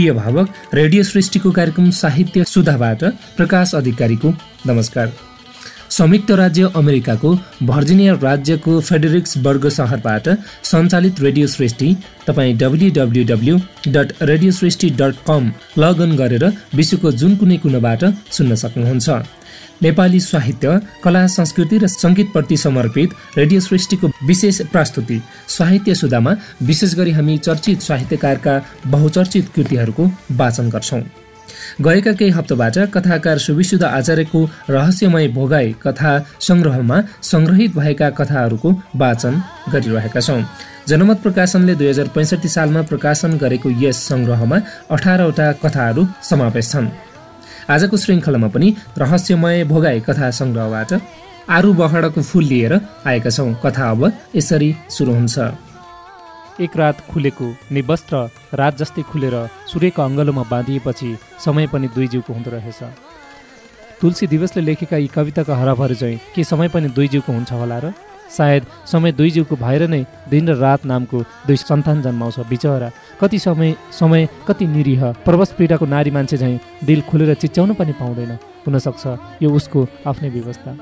प्रिय भावक रेडियो सृष्टिको कार्यक्रम साहित्य सुधाबाट प्रकाश अधिकारीको नमस्कार। संयुक्त राज्य अमेरिकाको भर्जिनिया राज्यको फेडरिक्स वर्ग सहरबाट सञ्चालित रेडियो सृष्टि तपाईँ W dot radio Srishti dot com login गरेर विश्वको जुन कुनै कुनाबाट सुन्न सक्नुहुन्छ। नेपाली साहित्य कला संस्कृति र सङ्गीतप्रति समर्पित रेडियो सृष्टिको विशेष प्रस्तुति। साहित्य सुधामा विशेष गरी हामी चर्चित साहित्यकारका बहुचर्चित कृतिहरूको वाचन गर्छौँ। गएका केही हप्ताबाट कथाकार सुविशुद्ध आचार्यको रहस्यमय भोगाई कथा सङ्ग्रहमा सङ्ग्रहित भएका कथाहरूको वाचन गरिरहेका छौँ। जनमत प्रकाशनले दुई हजार पैँसठी सालमा प्रकाशन गरेको यस सङ्ग्रहमा अठारवटा कथाहरू समावेश छन्। आजको श्रृङ्खलामा पनि रहस्यमय भोगाई कथा सङ्ग्रहबाट आरु बखडाको फुल लिएर आएका छौँ। कथा अब यसरी सुरु हुन्छ। एक रात खुलेको निवस्त्र रात जस्तै खुलेर सूर्यको अङ्गलोमा बाँधिएपछि समय पनि दुई जिउको हुँदो रहेछ। तुलसी दिवसले लेखेका यी कविताका हराभर चाहिँ के समय पनि दुई जिउको हुन्छ होला र? सायद समय दुई भएर नै दिन र रात नामको दुई सन्तान जन्माउँछ बिचरा। कति समय समय कति निरीह। प्रवश पीडाको नारी मान्छे झैँ दिल खुलेर चिच्याउन पनि पाउँदैन। हुनसक्छ यो उसको आफ्नै व्यवस्था।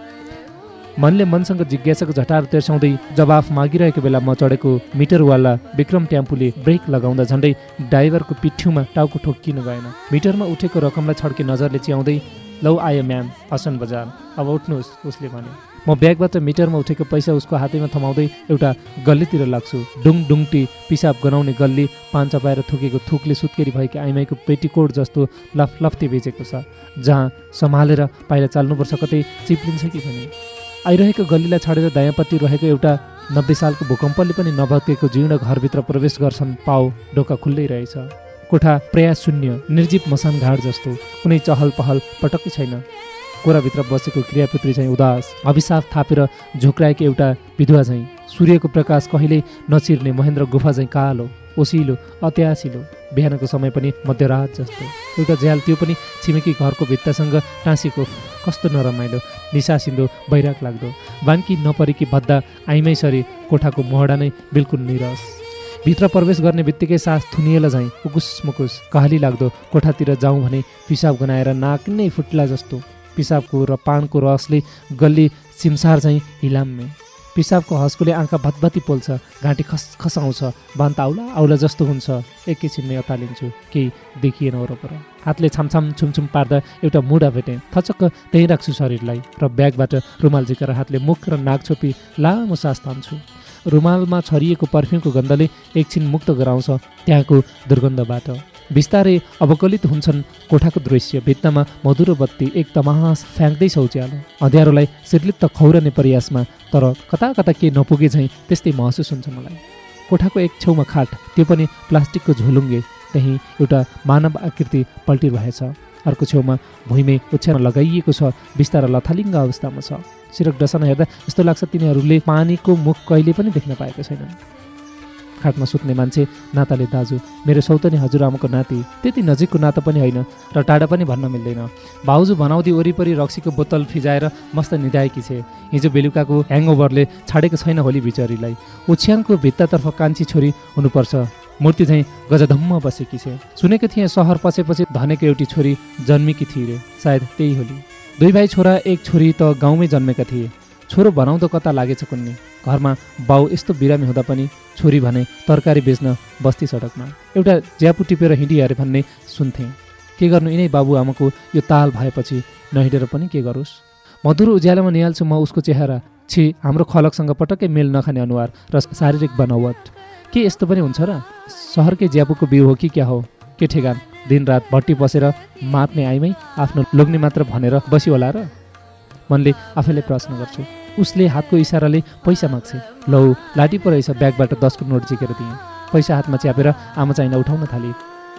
मनले मनसँग जिज्ञासाको झटार तेर्साउँदै जवाफ मागिरहेको बेला म चढेको मिटरवाला विक्रम ट्याम्पूले ब्रेक लगाउँदा झन्डै ड्राइभरको पिठ्युमा टाउको ठोक्किनु गएन। मिटरमा उठेको रकमलाई छड्के नजरले च्याउँदै लौ आयो म्याम हसन बजार। अब उठ्नुहोस् उसले भने म ब्यागबाट मिटरमा उठेको पैसा उसको हातैमा थमाउँदै एउटा गल्लीतिर लाग्छु। डुङ डुङटी पिसाब गनाउने गल्ली पान चपाएर थुकेको थुकले सुत्केरी भएकी आइमाईको पेटीकोट जस्तो लफ लफ्ती बेचेको छ जहाँ सम्हालेर पाइला चाल्नुपर्छ कतै चिप्लिन्छ कि भने। आइरहेको गल्लीलाई छाडेर दायाँपट्टि रहेको एउटा नब्बे सालको भूकम्पले पनि नभत्केको जीर्ण घरभित्र प्रवेश गर्छन् पाउ ढोका खुल्दै रहेछ। कोठा प्रयास शून्य निर्जीव मसान घाट जस्तो कुनै चहल पहल पटक्कै छैन। कोराभित्र बसेको क्रियापुत्री चाहिँ उदास अभिशाप थापेर झोक्राएको एउटा विधुवा चाहिँ सूर्यको प्रकाश कहिल्यै नचिर्ने महेन्द्र गुफा चाहिँ कालो ओसिलो अत्यासिलो। बिहानको समय पनि मध्यरात जस्तो। एउटा झ्याल त्यो पनि छिमेकी घरको भित्तासँग टाँसीको कस्तो नरमाइलो निसासिँदो बैराग लाग्दो। बाङ्की नपरेकी भद्दा आइमैसरी कोठाको मोहडा नै बिल्कुल निरस। भित्र प्रवेश गर्ने बित्तिकै सास थुनिएला झैँ उकुस मुकुस कहली लाग्दो कोठातिर जाउँ भने पिसाब गनाएर नाक नै फुट्ला जस्तो। पिसाबको र पानको रसले गल्ली सिमसार चाहिँ हिलाम्मे। पिसाबको हस्कोले आँखा भतभती पोल्छ घाँटी खस खसाउँछ बान्त आउला आउला जस्तो हुन्छ। एकैछिनमै अतालिन्छु केही देखिएन वरपर। हातले छामछाम छुमछुम पार्दा एउटा मुढा भेटेँ। थचक्क त्यहीँ राख्छु शरीरलाई र ब्यागबाट रुमाल झिकेर हातले मुख र नाक छोपी लामो सास तान्छु। रुमालमा छरिएको पर्फ्युमको गन्धले एकछिन मुक्त गराउँछ त्यहाँको दुर्गन्धबाट। बिस्तारै अवकलित हुन्छन्। कोठाको दृश्य भित्तामा मधुरो बत्ती एक तमास फ्याँक्दै उज्यालो अँध्यारोलाई सिर्लिप्त खौरने प्रयासमा तर कता कता के नपुगे झैँ त्यस्तै महसुस हुन्छ मलाई। कोठाको एक छेउमा खाट त्यो पनि प्लास्टिकको झोलुङ्गे त्यहीँ एउटा मानव आकृति पल्टिरहेछ। अर्को छेउमा भुइँमे ओछ्यान लगाइएको छ बिस्तारा लथालिङ्ग अवस्थामा छ। सिरक डसन हेर्दा यस्तो लाग्छ तिनीहरूले पानीको मुख कहिले पनि देख्न पाएको छैनन्। खाटमा सुत्ने मान्छे नाताले दाजु मेरो सौतनी हजुरआमाको नाति त्यति नजिकको नाता पनि होइन र टाढा पनि भन्न मिल्दैन। भाउजू भनाउँदी वरिपरि रक्सीको बोतल फिजाएर मस्त निधाएकी छे। हिजो बेलुकाको ह्याङओभरले छाडेको छैन होली बिचरीलाई। ओछ्यानको भित्तातर्फ कान्छी छोरी हुनुपर्छ। मूर्ति झैँ गजधम्म बसेकी छे। सुनेको थिएँ सहर पछेपछि धनेको एउटी छोरी जन्मेकी थिए सायद त्यही होली। दुई भाइ छोरा एक छोरी त गाउँमै जन्मेका थिए। छोरो भनाउँदो कता लागेछ कुन्ने? घरमा बाउ यस्तो बिरामी हुँदा पनि छोरी भने तरकारी बेच्न बस्ती सडकमा। एउटा ज्यापु टिपेर हिँडी अरे भन्ने सुन्थेँ। के गर्नु यिनै बाबुआमाको यो ताल भएपछि नहिँडेर पनि के गरोस्? मधुर उज्यालोमा निहाल्छु म उसको चेहरा। छि हाम्रो खलकसँग पटक्कै मेल नखाने अनुहार र शारीरिक बनावट। के यस्तो पनि हुन्छ र? सहरकै ज्यापुको बिउ हो कि क्या हो? के ठेगान? दिनरात भट्टी बसेर मात्ने आइमै आफ्नो लोग्ने मात्र भनेर बसी होला र? मनले आफैले प्रश्न गर्छु। उसले हातको इसाराले पैसा माग्छे। लौ लाटी रहेछ ब्यागबाट दसको नोट झिकेर दिएँ। पैसा हातमा च्यापेर आमा चाहिँलाई उठाउन थाले।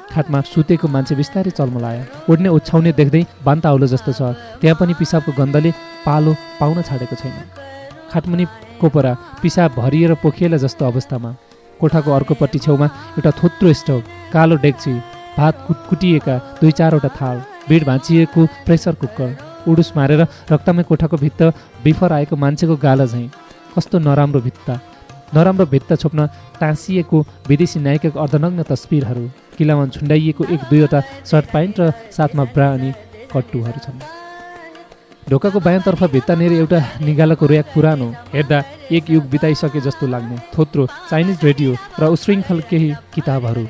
खाटमा सुतेको मान्छे बिस्तारै चल्मलायो उड्ने ओछ्याउने देख्दै बान्ता आउलो जस्तो छ। त्यहाँ पनि पिसाबको गन्धले पालो पाउन छाडेको छैन। खाटमुनि कोपरा पिसाब भरिएर पोखिएला जस्तो अवस्थामा। कोठाको अर्कोपट्टि छेउमा एउटा थोत्रो स्टोभ कालो डेक्ची भात कुटकुटिएका दुई चारवटा थाल बिड भाँचिएको प्रेसर कुकर। उडुस मारेर रक्तमै कोठाको भित्त बिफर आएको मान्छेको गाला झैँ। कस्तो नराम्रो भित्ता। नराम्रो भित्ता छोप्न टाँसिएको विदेशी नायिकाको अर्धनग्न तस्विरहरू किलामा झुन्डाइएको एक दुईवटा सर्ट प्यान्ट र साथमा ब्रा अनि कट्टुहरू छन्। ढोकाको बायाँतर्फ भित्तानेर एउटा निगालाको ऱ्याक पुरानो हेर्दा एक युग बिताइसके जस्तो लाग्ने थोत्रो चाइनिज रेडियो र उशृङ्खल केही किताबहरू।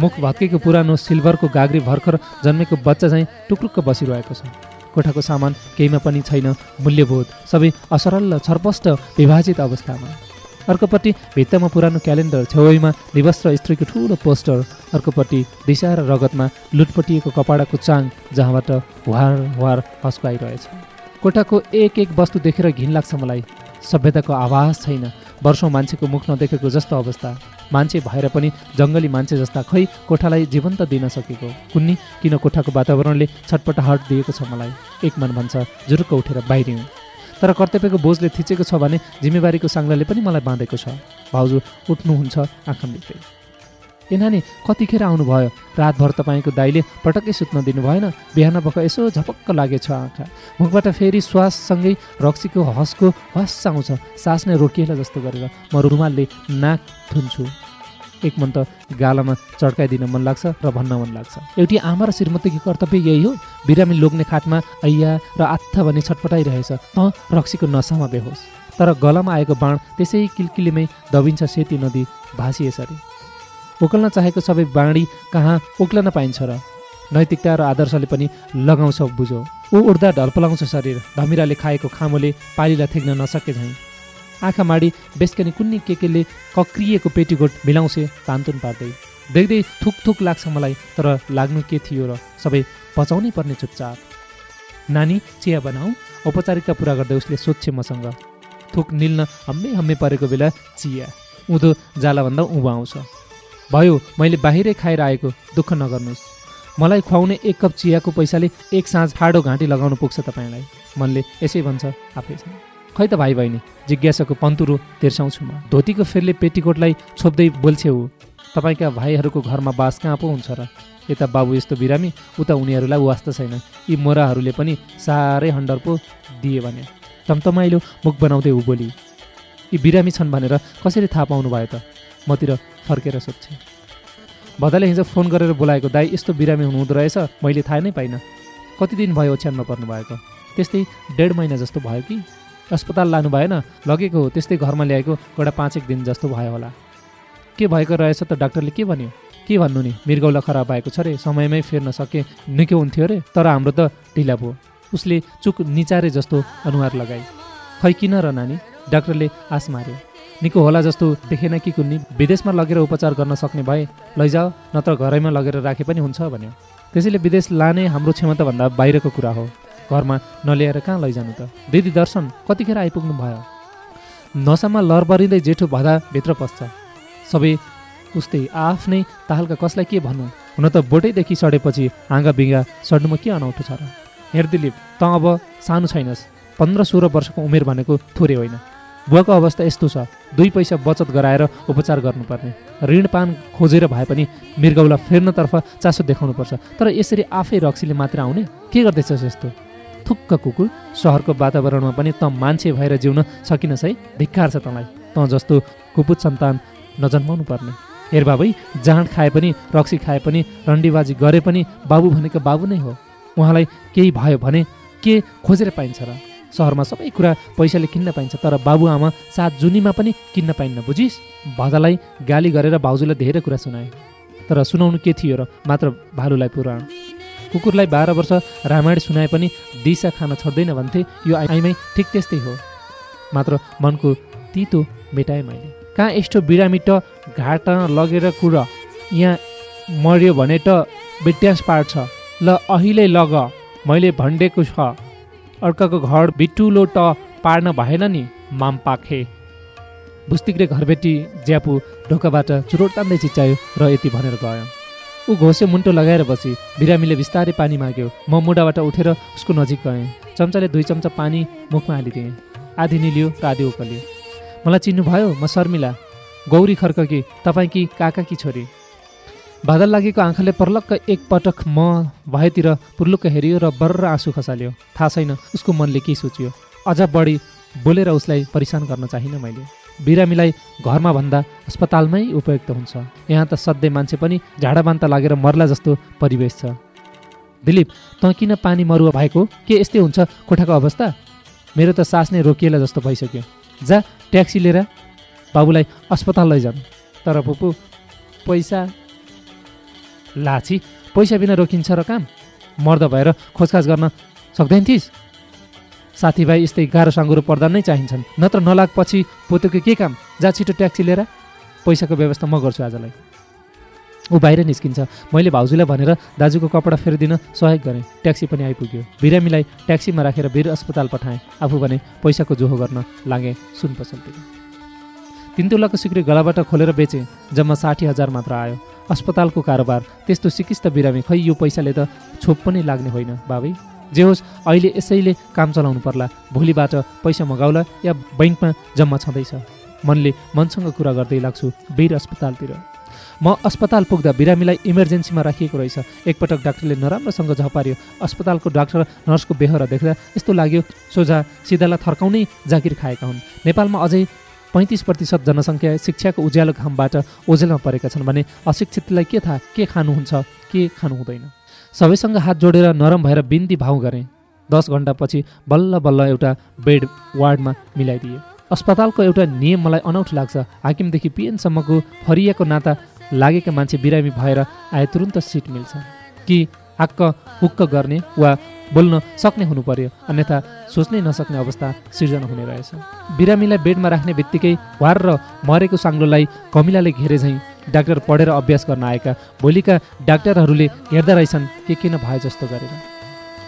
मुख भत्केको पुरानो सिल्भरको गाग्री भर्खर जन्मेको बच्चा चाहिँ टुक्रुक्क बसिरहेको छ। कोठाको सामान केहीमा पनि छैन। मूल्यबोध। सबै असरल छरपष्ट विभाजित अवस्थामा। अर्कोपट्टि भित्तामा पुरानो क्यालेन्डर छेउमा निवस्त्र स्त्रीको ठुलो पोस्टर। अर्कोपट्टि दिशा र रगतमा लुटपटिएको कपडाको चाङ जहाँबाट वार वार हस्को आइरहेछ कोठाको एक एक वस्तु देखेर घिन लाग्छ मलाई। सभ्यताको आवाज छैन। वर्षौँ मान्छेको मुख नदेखेको जस्तो अवस्था। मान्छे भएर पनि जङ्गली मान्छे जस्ता खै कोठालाई जीवन्त दिन सकेको कुन्नी किन कोठाको वातावरणले छटपटाहट दिएको छ मलाई? एक मन भन्छ जुरुक्क उठेर बाहिरिउँ। तर कर्तव्यको बोझले थिचेको छ भने जिम्मेवारीको साङ्लाले पनि मलाई बाँधेको छ। भाउजू उठ्नुहुन्छ आँखा मिल्दै ए नानी कतिखेर आउनुभयो? रातभर तपाईँको दाइले पटक्कै सुत्न दिनु भएन। बिहान भएक यसो झपक्क लागेछ आँखा। मुखबाट फेरि श्वाससँगै रक्सीको हसको हस आउँछ। सास नै रोकिएला जस्तो गरेर म रुमालले नाक थुन्छु। एक मन त गालामा चड्काइदिन मन लाग्छ र भन्न मन लाग्छ। एउटी आमा र श्रीमतीको कर्तव्य यही हो? बिरामी लोग्ने खाटमा ऐया र आत्था भने छटपटाइरहेछ। त रक्सीको नसामा बेहोस्। तर गलामा आएको बाण त्यसै किलकिलीमै दबिन्छ सेती नदी भाँसी यसरी। उक्लन चाहेको सबै बाँडी कहाँ उक्लन पाइन्छ र नैतिकता र आदर्शले पनि लगाउँछ बुझो। ऊ उड्दा ढल्पलाउँछ शरीर धमिराले खाएको खामोले पालीलाई थेक्न नसके झैँ। आँखा माडी बेस्कनी कुन्नी के केले कक्रिएको पेटीकोट मिलाउँछे तान्तुन पार्दै। देख्दै थुक थुक लाग्छ मलाई तर लाग्नु के थियो र सबै पचाउनै पर्ने चुपचाप। नानी चिया बनाऊ। औपचारिकता पुरा गर्दै उसले सोध्छे मसँग। थुक निल्न हम्मे हम्मे परेको बेला चिया। उँधो जालाभन्दा उँभो आउँछ। भयो मैले बाहिरै खाएर आएको दुःख नगर्नुहोस्। मलाई खुवाउने एक कप चियाको पैसाले एक साँझ फाडो घाँटी लगाउनु पुग्छ तपाईँलाई। मनले यसै भन्छ आफैसँग खै त भाइ बहिनी जिज्ञासाको पन्तुरो तिर्साउँछु म। धोतीको फेरले पेटीकोटलाई छोप्दै बोल्छे ऊ। तपाईँका भाइहरूको घरमा बास कहाँ पो हुन्छ र? यता बाबु यस्तो बिरामी उता उनीहरूलाई वास्ता छैन। यी मोराहरूले पनि साह्रै हन्डर पो दिए भने। तमतमाइलो मुख बनाउँदै ऊ बोली यी बिरामी छन् भनेर कसरी थाहा पाउनु भयो त? मतिर फर्केर सोध्छे भदाले हिजो फोन गरेर बोलाएको दाई यस्तो बिरामी हुनुहुँदो रहेछ। मैले थाहा नै पाइनँ। कति दिन भयो ओछ्यानमा पर्नु भएको त्यस्तै डेढ महिना जस्तो भयो कि? अस्पताल लानु भएन। लगेको हो त्यस्तै घरमा ल्याएको एउटा पाँच एक दिन जस्तो भयो होला। के भएको रहेछ त डाक्टरले के भन्यो? के भन्नु नि? मृगौला खराब भएको छ अरे समयमै फेर्न सके। निकै हुन्थ्यो अरे तर हाम्रो त ढिला भयो। उसले चुक निचारे जस्तो अनुहार लगाए खै किन र नानी? डाक्टरले आस मार्यो निको होला जस्तो देखेन कि कुन्नी। विदेशमा लगेर उपचार गर्न सक्ने भए लैजाऊ नत्र घरैमा लगेर राखे पनि हुन्छ भन्यो। त्यसैले विदेश लाने हाम्रो क्षमताभन्दा बाहिरको कुरा हो। घरमा नल्याएर कहाँ लैजानु त? दिदी दर्शन कतिखेर आइपुग्नु भयो नसामा लरबरिँदै जेठो भदा भित्र पस्छ। सबै उस्तै आफ्नै तालका कसलाई के भन्नु? हुन त बोटैदेखि सडेपछि हाँगा बिङ्गा सड्नुमा के अनौठो छ र? हेर दिलीप त अब सानो छैनस्। पन्ध्र सोह्र वर्षको उमेर भनेको थोरै होइन। बुवाको अवस्था यस्तो छ। दुई पैसा बचत गराएर उपचार गर्नुपर्ने। ऋणपान खोजेर भए पनि मृगौला फेर्नतर्फ चासो देखाउनुपर्छ। तर यसरी आफै रक्सीले मात्र आउने? के गर्दैछस् यस्तो? थुक्क कुकुर सहरको वातावरणमा पनि त मान्छे भएर जिउन सकिनस् है धिक्कार छ तँलाई। तँ जस्तो कुपुत सन्तान नजन्माउनु पर्ने हेर बाबै जाँड खाए पनि रक्सी खाए पनि रन्डीबाजी गरे पनि बाबु भनेको बाबु नै हो। उहाँलाई केही भयो भने के खोजेर पाइन्छ र? सहरमा सबै कुरा पैसाले किन्न पाइन्छ तर बाबुआमा सात जुनीमा पनि किन्न पाइन्न बुझिस्? भदालाई गाली गरेर भाउजूलाई धेरै कुरा सुनाए तर सुनाउनु के थियो र मात्र भालुलाई पुराण कुकुरलाई बाह्र वर्ष रामायण सुनाए पनि दिशा खान छोड्दैन भन्थे यो आइमै ठिक त्यस्तै हो। मात्र मनको तितो मेटाएँ मैले। कहाँ यस्तो बिरामी त घाट लगेर कुर? यहाँ मर्यो भने त बिट्यास पार्छ। ल अहिले लग मैले भनिदिएको छ। अर्काको घर बिटुलो त पार्न भएन नि माम पाखे बुस्तिक्रे घरबेटी ज्यापु ढोकाबाट चुरोट तान्दै चिच्चायो र यति भनेर गयो। ऊ घोसे मुन्टो लगाएर बसी बिरामीले बिस्तारै पानी माग्यो। म मुढाबाट उठेर उसको नजिक गएँ। चम्चाले दुई चम्चा पानी मुखमा हालिदिएँ। आधी निल्यो र आधी उकल्यो। मलाई चिन्नुभयो म शर्मिला। गौरी खर्ककी तपाईँ कि काका कि छोरी? बादल लागेको आँखाले पर्लक्क एकपटक म भएतिर पुर्लुक्क हेऱ्यो र बर्र आँसु खसाल्यो। थाहा छैन उसको मनले के सोच्यो। अझ बढी बोलेर उसलाई परिसान गर्न चाहिनँ मैले। बिरामीलाई घरमा भन्दा अस्पतालमै उपयुक्त हुन्छ। यहाँ त सधैँ मान्छे पनि झाडाबान्ता लागेर मर्ला जस्तो परिवेश छ। दिलीप तँ किन पानी मरुवा भएको? के यस्तै हुन्छ? कोठाको अवस्था? मेरो त सास नै रोकिएला जस्तो भइसक्यो। जा ट्याक्सी लिएर बाबुलाई अस्पताल लैजानु। तर पुपु पैसा लाछि पैसा बिना रोकिन्छ र काम? मर्द भएर खोजखाज गर्न सक्दैन थिइस् साथीभाइ यस्तै गाह्रो साँगुरो पर्दा नै चाहिन्छन्। नत्र नलागपछि पोतेको के काम? जा छिटो ट्याक्सी लिएर पैसाको व्यवस्था म गर्छु आजलाई। ऊ बाहिर निस्किन्छ। मैले भाउजूलाई भनेर दाजुको कपडा फेरिदिन सहयोग गरेँ। ट्याक्सी पनि आइपुग्यो। बिरामीलाई ट्याक्सीमा राखेर वीर अस्पताल पठाएँ। आफू भने पैसाको जोहो गर्न लागेँ। सुन पसलतिर तिन तोलाको सिक्री गलाबाट खोलेर बेचेँ जम्मा साठी हजार मात्र आयो। अस्पतालको कारोबार त्यस्तो सिकिस्त बिरामी खै यो पैसाले त छोप पनि लाग्ने होइन बाबै। जे होस् अहिले यसैले काम चलाउनु पर्ला भोलिबाट पैसा मगाउला या बैङ्कमा जम्मा छँदैछ। मनले मनसँग कुरा गर्दै लाग्छु वीर अस्पतालतिर। म अस्पताल पुग्दा बिरामीलाई इमर्जेन्सीमा राखिएको रहेछ। एकपटक डाक्टरले नराम्रोसँग झपार्यो। अस्पतालको डाक्टर नर्सको बेहोरा देख्दा यस्तो लाग्यो सोझा सिधालाई थर्काउनै जागिर खाएका हुन्। नेपालमा अझै पैँतिस प्रतिशत जनसङ्ख्या शिक्षाको उज्यालो घामबाट ओझेलमा परेका छन् भने अशिक्षितलाई के थाहा के खानुहुन्छ के खानु हुँदैन? सबैसँग हात जोडेर नरम भएर बिन्ती भाउ गरेँ। दस घन्टापछि बल्ल बल्ल एउटा बेड वार्डमा मिलाइदिए। अस्पतालको एउटा नियम मलाई अनौठो लाग्छ। हाकिमदेखि पिएनसम्मको फरिएको नाता लागेका मान्छे बिरामी भएर आए तुरुन्त सिट मिल्छ। कि आक्क हुक्क गर्ने वा बोल्न सक्ने हुनु पर्यो। अन्यथा सोच्नै नसक्ने अवस्था सिर्जना हुने रहेछ। बिरामीलाई बेडमा राख्ने बित्तिकै वार र मरेको साङ्लोलाई कमिलाले घेरे झैँ डाक्टर पढेर अभ्यास गर्न आएका। भोलिका डाक्टरहरूले हेर्दा रहेछन् के किन भए जस्तो गरेर।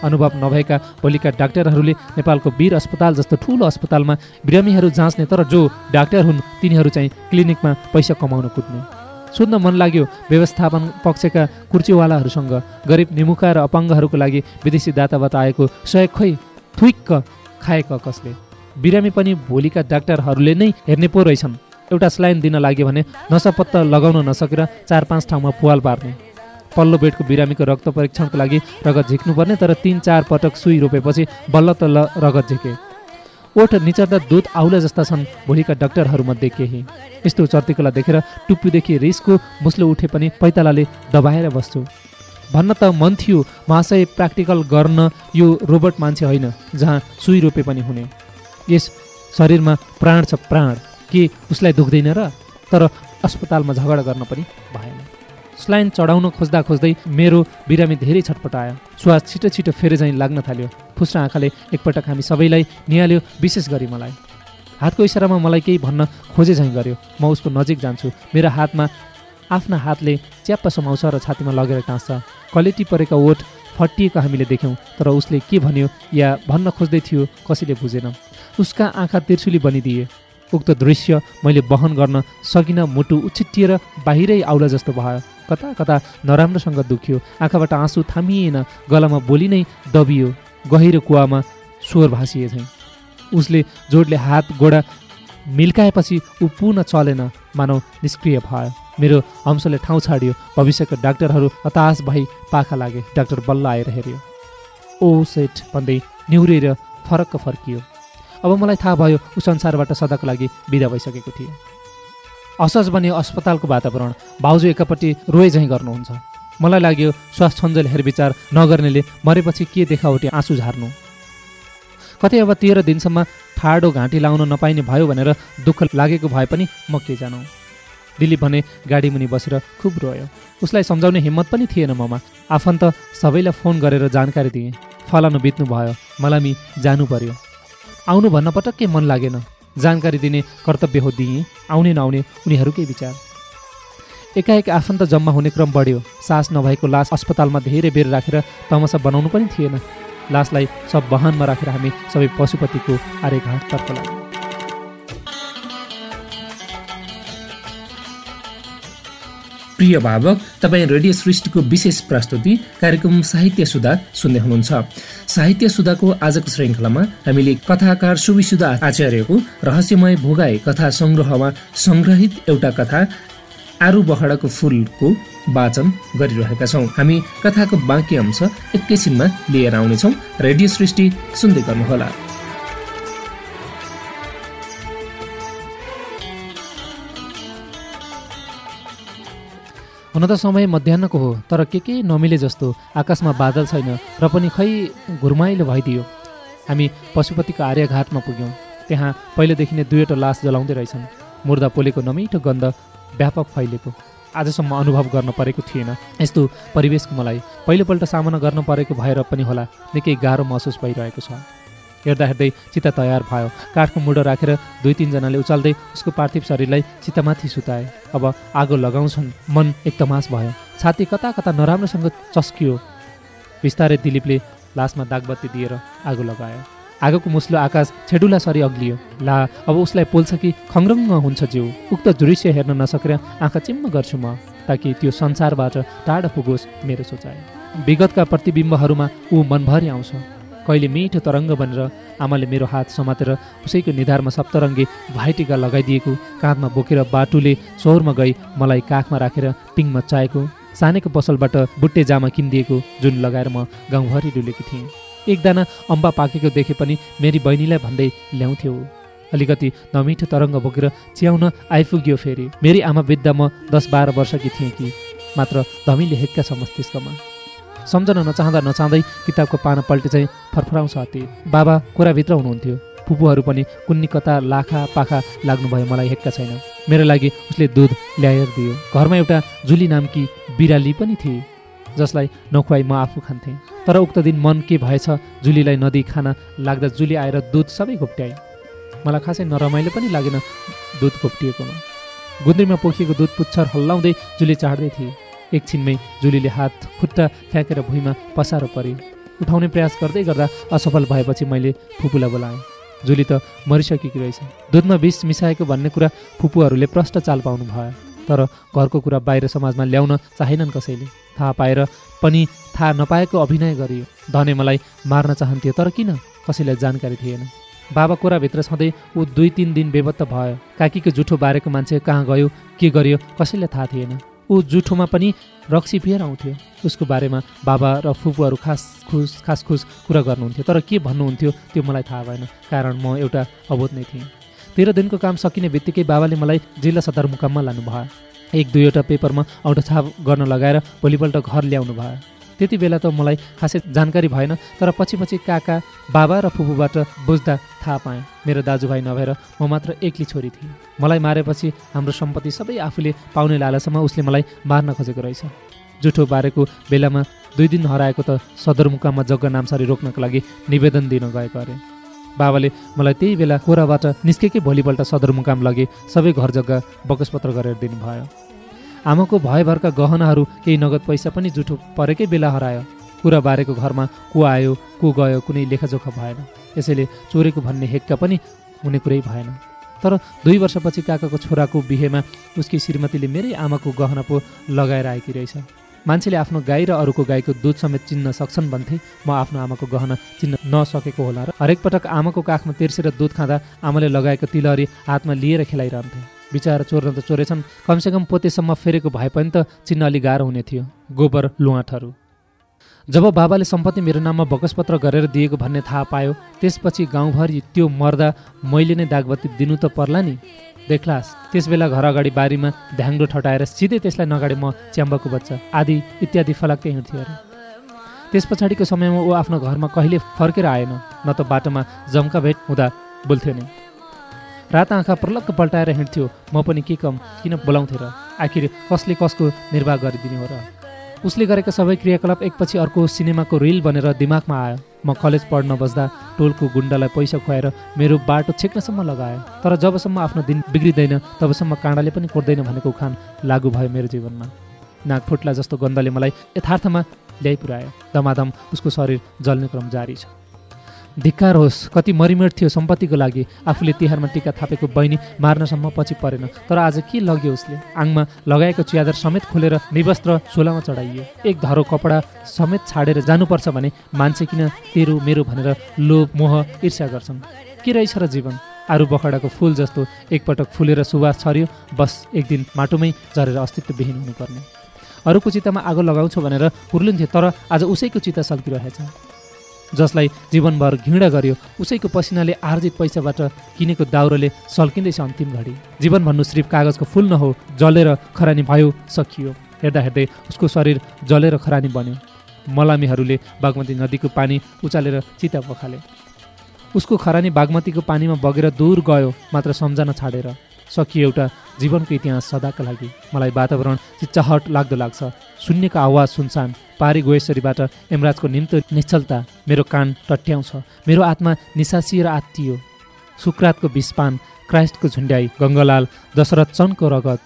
अनुभव नभएका भोलिका डाक्टरहरूले नेपालको वीर अस्पताल जस्तो ठुलो अस्पतालमा बिरामीहरू जाँच्ने तर जो डाक्टर हुन् तिनीहरू चाहिँ क्लिनिकमा पैसा कमाउन कुद्ने। सोध्न मन लाग्यो। व्यवस्थापन पक्षका कुर्चीवालाहरूसँग गरिब निमुखा र अपाङ्गहरूको लागि विदेशी दाताबाट आएको सहयोग खै थुइक्क खाएका कसले? बिरामी पनि भोलिका डाक्टरहरूले नै हेर्ने पो रहेछन्। एउटा स्लाइन दिन लाग्यो भने नसापत्ता लगाउन नसकेर चार पाँच ठाउँमा पुवाल पार्ने। पल्लो बेडको बिरामीको रक्त परीक्षणको लागि रगत झिक्नुपर्ने तर तिन चार पटक सुई रोपेपछि बल्ल तल्ल रगत झिके। ओठ निचर्दा दुध आउला जस्ता छन्। भोलिका डाक्टरहरूमध्ये केही। यस्तो चर्तीकला देखेर टुप्पीदेखि रिसको मुस्लो उठे पनि पैतालाले दबाएर बस्छु। भन्न त मन थियो महाशय प्र्याक्टिकल गर्न यो रोबोट मान्छे होइन जहाँ सुई रोपे पनि हुने। यस शरीरमा प्राण छ प्राण के उसलाई दुख्दैन र? तर अस्पतालमा झगडा गर्न पनि भएन। स्लाइन चढाउन खोज्दा खोज्दै मेरो बिरामी धेरै छटपटायो। श्वास छिटो छिटो फेरि झैँ लाग्न थाल्यो। फुस्रा आँखाले एकपटक हामी सबैलाई निहाल्यो विशेष गरी मलाई। हातको इसारामा मलाई केही भन्न खोजे झैँ गर्यो। म उसको नजिक जान्छु। मेरो हातमा आफ्ना हातले च्याप्प समाउँछ र छातीमा लगेर टाँस्छ। क्वालिटी परेका ओठ फटिएको हामीले देख्यौँ तर उसले के भन्यो या भन्न खोज्दै थियो कसैले बुझेन। उसका आँखा तिर्सुली बनिदिए। उक्त दृश्य मैले बहन गर्न सकिनँ मुटु उछिटिएर बाहिरै आउला जस्तो भयो। कता कता नराम्रोसँग दुख्यो। आँखाबाट आँसु थामिएन। गलामा बोली नै दबियो। गहिरो कुवामा स्वर भाँसिए उसले जोडले हात गोडा मिल्काएपछि ऊ पुनः चलेन। मानव निष्क्रिय भयो। मेरो हंसले ठाउँ छाडियो। भविष्यका डाक्टरहरू हताश भई पाखा लागे। डाक्टर बल्ल आएर हेऱ्यो। ओ सेट भन्दै निहुरेर फरक्क फर्कियो। अब मलाई थाहा भयो ऊ संसारबाट सदाको लागि बिदा भइसकेको थियो। असहज बन्यो अस्पतालको वातावरण। भाउजू एकापट्टि रोए झैँ गर्नुहुन्छ। मलाई लाग्यो श्वास छन्जल हेरविचार नगर्नेले मरेपछि के देखावटी आँसु झार्नु। कतै अब तेह्र दिनसम्म ठाडो घाँटी लाउन नपाइने भयो भनेर दुःख लागेको भए पनि म के जानौ? दिलीप भने गाडी मुनि बसेर खुब रोयो। उसलाई सम्झाउने हिम्मत पनि थिएन ममा। आफन्त सबैलाई फोन गरेर जानकारी दिएँ। फलानु बित्नु भयो मलाई जानु पर्यो। आउनु भन्न पटक्कै मन लागेन। जानकारी दिने कर्तव्य हो दिएँ आउने नआउने उनीहरूकै विचार। एकाएक आफन्त जम्मा हुने क्रम बढ्यो। सास नभएको लास अस्पतालमा धेरै बेर राखेर तमसा बनाउनु पनि थिएन। लासलाई सब वाहनमा राखेर हामी सबै पशुपतिको आर्यघाटतर्फ लाग्यौँ। प्रिय भावक तपाईँ रेडियो सृष्टिको विशेष प्रस्तुति कार्यक्रम साहित्य सुधा सुन्दै हुनुहुन्छ। साहित्य सुधाको आजको श्रृङ्खलामा हामीले कथाकार सुविसुधा आचार्यको रहस्यमय भोगाई कथा सङ्ग्रहमा सङ्ग्रहित एउटा कथा आरु बखडाको फुलको वाचन गरिरहेका छौँ। हामी कथाको बाँकी अंश एकैछिनमा लिएर आउनेछौँ। रेडियो सृष्टि सुन्दै गर्नुहोला। हुन त समय मध्याहको हो तर के के नमिले जस्तो आकाशमा बादल छैन र पनि खै घुर्माइलो भइदियो। हामी पशुपतिको आर्यघाटमा पुग्यौँ। त्यहाँ पहिलेदेखि नै दुईवटा लास जलाउँदै रहेछन्। मुर्दा पोलेको नमिठो गन्ध व्यापक फैलेको। आजसम्म अनुभव गर्न परेको थिएन। यस्तो परिवेशको मलाई पहिलोपल्ट सामना गर्न परेको भएर पनि होला। निकै गाह्रो महसुस भइरहेको छ। हेर्दा हेर्दै चिता तयार भयो। काठको मुडो राखेर दुई तिनजनाले उचाल्दै उसको पार्थिव शरीरलाई चितामाथि सुताए। अब आगो लगाउँछन्। मन एक तमास भयो। छाती कता कता नराम्रोसँग चस्कियो। बिस्तारै दिलीपले लासमा दागबत्ती दिएर आगो लगायो। आगोको मुस्लो आकाश छेडुला सरी अग्लियो। ला अब उसलाई पोल्छ कि खङ्रङ्ग हुन्छ जिउ। उक्त दृश्य हेर्न नसकेर आँखा चिम्म गर्छु म ताकि त्यो संसारबाट टाढा पुगोस् मेरो सोचाइ। विगतका प्रतिबिम्बहरूमा ऊ मनभरि आउँछ। कहिले मिठो तरङ्ग बनेर आमाले मेरो हात समातेर उसैको निधारमा सप्तरङ्गी भाइटिका लगाइदिएको काँधमा बोकेर बाटुले सहरमा गई मलाई काखमा राखेर पिङमा चाहेको सानेको पसलबाट बुट्टे जामा किनिदिएको जुन लगाएर म गाउँभरि डुलेकी थिएँ। एकदाना अम्बा पाकेको देखे पनि मेरी बहिनीलाई भन्दै ल्याउँथ्यो अलिकति नमिठो तरङ्ग बोकेर च्याउन आइपुग्यो फेरि। मेरी आमा वृद्ध म दस बाह्र वर्षकी थिएँ कि मात्र धमिले हेक्का छ मस्तिष्कमा। सम्झन नचाहँदा नचाहँदै किताबको पाना पल्टे चाहिँ फरफराउँछ अति बाबा कोराभित्र हुनुहुन्थ्यो। फुपूहरू पनि कुन्नी कता लाखा पाखा लाग्नुभयो मलाई हेक्का छैन। मेरो लागि उसले दुध ल्याएर दियो। घरमा एउटा जुली नामकी बिराली पनि थिए जसलाई नखुवाई म आफू खान्थेँ। तर उक्त दिन मन के भएछ जुलीलाई नदी खाना लाग्दा जुली आएर दुध सबै घोप्ट्याए। मलाई खासै नरमाइलो पनि लागेन दुध घोप्टिएकोमा। गुन्द्रीमा पोखिएको दुध पुच्छर हल्लाउँदै जुली चाड्दै थिए। एकछिनमै जुलीले हात खुट्टा फ्याँकेर भुइँमा पसारो परे। उठाउने प्रयास गर्दै गर्दा असफल भएपछि मैले फुपूलाई बोलाएँ। जुली त मरिसकेकी रहेछ। दुधमा विष मिसाएको भन्ने कुरा फुपूहरूले प्रष्ट चाल पाउनु भयो। तर घरको कुरा बाहिर समाजमा ल्याउन चाहेनन् कसैले। थाहा पाएर पनि थाहा नपाएको अभिनय गरियो। धने मलाई मार्न चाहन्थ्यो तर किन? कसैलाई जानकारी थिएन। बाबा कोराभित्र छँदै ऊ दुई तिन दिन बेबत्त भयो। काकीको जुठो बारेको मान्छे कहाँ गयो के गर्यो कसैलाई थाहा थिएन। ऊ जुठोमा पनि रक्सी पिएर आउँथ्यो। उसको बारेमा बाबा र फुपूहरू खास खुस खास खुस कुरा गर्नुहुन्थ्यो। तर के भन्नुहुन्थ्यो त्यो मलाई थाहा भएन कारण म एउटा अबोध नै थिएँ। तेह्र दिनको काम सकिने बित्तिकै बाबाले मलाई जिल्ला सदरमुकाममा लानुभयो। एक दुईवटा पेपरमा औँठो गर्न लगाएर भोलिपल्ट घर ल्याउनु भयो त्यति बेला त मलाई खासै जानकारी भएन तर पछि पछि काका बाबा र फुपूबाट बुझ्दा थाहा पाएँ। मेरो दाजुभाइ नभएर म मात्र एक्ली छोरी थिएँ। मलाई मारेपछि हाम्रो सम्पत्ति सबै आफूले पाउने लालसम्म उसले मलाई मार्न खोजेको रहेछ। जुठो बारेको बेलामा दुई दिन हराएको त सदरमुकाममा जग्गा नामसारी रोक्नको लागि निवेदन दिन गएको अरे। बाबाले मलाई त्यही बेला कोराबाट निस्केकै भोलिपल्ट सदरमुकाम लगे सबै घर जग्गा बकसपत्र गरेर दिनुभयो। आमाको भयभरका गहनाहरू केही नगद पैसा पनि जुठो परेकै बेला हरायो। कुरा बारेको घरमा को आयो को गयो कुनै लेखाजोखा भएन। यसैले चोरेको भन्ने हेक्का पनि हुने कुरै भएन। तर दुई वर्षपछि काकाको छोराको बिहेमा उसकी श्रीमतीले मेरै आमाको गहना पो लगाएर आएकी रहेछ। मान्छेले आफ्नो गाई र अरूको गाईको दुध समेत चिन्न सक्छन् भन्थे म आफ्नो आमाको गहना चिन्न नसकेको होला र हरेक पटक आमाको काखमा तेर्सेर दुध खाँदा आमाले लगाएको तिलहरी हातमा लिएर खेलाइरहन्थे। विचार चोर्न त चोरेछन्। कमसेकम पोतेसम्म फेरेको भए पनि त चिन्न अलि गाह्रो हुने थियो। गोबर लुवाठहरू जब बाबाले सम्पत्ति मेरो नाममा बकसपत्र गरेर दिएको भन्ने थाहा पायो त्यसपछि गाउँभरि त्यो मर्दा मैले नै दागबत्ती दिनु त पर्ला नि। देख्लास् त्यसबेला घर अगाडि बारीमा ध्याङ्डो ठटाएर सिधै त्यसलाई नगाडे म च्याम्बाको बच्चा आदि इत्यादि फलाक्कै हिँड्थ्यो अरे। त्यस पछाडिको समयमा ऊ आफ्नो घरमा कहिले फर्केर आएन न त बाटोमा जम्का भेट हुँदा बोल्थ्यो नि। रात आँखा प्रलक्क पल्टाएर हिँड्थ्यो। म पनि के कम किन बोलाउँथेँ र? आखिर कसले कसको निर्वाह गरिदिने हो र? उसले गरेका सबै क्रियाकलाप एकपछि अर्को सिनेमाको रिल बनेर दिमागमा आयो। म कलेज पढ्न बस्दा टोलको गुन्डालाई पैसा खुवाएर मेरो बाटो छेक्नसम्म लगायो तर जबसम्म आफ्नो दिन बिग्रिँदैन तबसम्म काँडाले पनि कोर्दैन भनेको उखान लागु भयो मेरो जीवनमा। नाक फुट्ला जस्तो गन्धले मलाई यथार्थमा ल्याइ पुऱ्यायो दमादम उसको शरीर जल्ने क्रम जारी छ। धिक्कार होस् कति मरिमेट थियो सम्पत्तिको लागि आफूले तिहारमा टिका थापेको बहिनी मार्नसम्म पछि परेन। तर आज के लग्यो उसले? आङमा लगाएको च्यादर समेत खोलेर निवस्त्र सोलामा चढाइयो। एक धरो कपडा समेत छाडेर जानुपर्छ भने मान्छे किन तेरो मेरो भनेर लोभ मोह ईर्ष्या गर्छन्? के रहेछ र जीवन? आरु बखडाको फुल जस्तो एकपटक फुलेर सुवास छर्यो बस एक दिन माटोमै झरेर अस्तित्वविहीन हुनुपर्ने। अरूको चित्तमा आगो लगाउँछु भनेर पुर्लिन्थ्यो तर आज उसैको चित्त सल्किरहेछ। जसलाई जीवनभर घृणा गर्यो उसैको पसिनाले आर्जित पैसाबाट किनेको दाउरोले सल्किँदैछ अन्तिम घडी। जीवन भन्नु सिर्फ कागजको फुल नहो जलेर खरानी भयो सकियो। हेर्दा हेर्दै उसको शरीर जलेर खरानी बन्यो। मलामीहरूले बागमती नदीको पानी उचालेर चिता पखाले। उसको खरानी बागमतीको पानीमा बगेर दूर गयो मात्र सम्झना छाडेर। सकियो एउटा जीवनको इतिहास सदाका लागि। मलाई वातावरण चिच्चाहट लाग्दो लाग्छ। शून्यको आवाज सुनसान पारी गोएश्वरीबाट यमराजको निम्तो निश्चलता मेरो कान टट्याउँछ। मेरो आत्मा निसासिएर आत्तियो। सुक्रातको विस्पान क्राइस्टको झुन्ड्याई गङ्गलाल दशरथ चनको रगत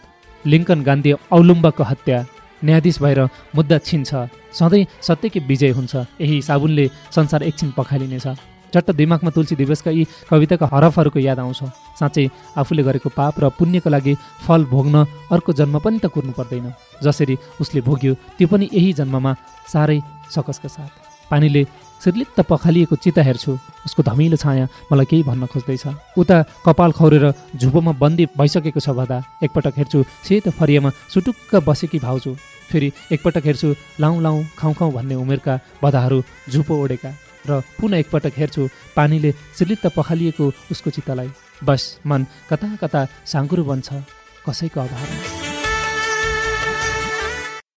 लिङ्कन गान्धी औलुम्बको हत्या न्यायाधीश भएर मुद्दा छिन्छ। सधैँ सत्यकै विजय हुन्छ। यही साबुनले संसार एकछिन पखालिनेछ। चट्ट दिमागमा तुलसी दिवसका यी कविताका हरफहरूको याद आउँछ। साँच्चै आफूले गरेको पाप र पुण्यको लागि फल भोग्न अर्को जन्म पनि त कुर्नु पर्दैन। जसरी उसले भोग्यो त्यो पनि यही जन्ममा साह्रै सकसका साथ। पानीले सिर्लित्त पखालिएको चिता हेर्छु उसको धमिलो छाया मलाई केही भन्न खोज्दैछ। उता कपाल खौरेर झुपोमा बन्दी भइसकेको छ भदा। एकपटक हेर्छु सेतो फरियामा सुटुक्क बसेकी भाउजू। फेरि एकपटक हेर्छु लाउँ लाउँ खाउँ खाउँ भन्ने उमेरका बधाहरू झुपो ओढेका र पुनः एकपटक हेर्छु पानीले सिलित्त पखालिएको उसको चित्तलाई। बस मन कता कता साङ्गुरो बन्छ कसैको अभाव।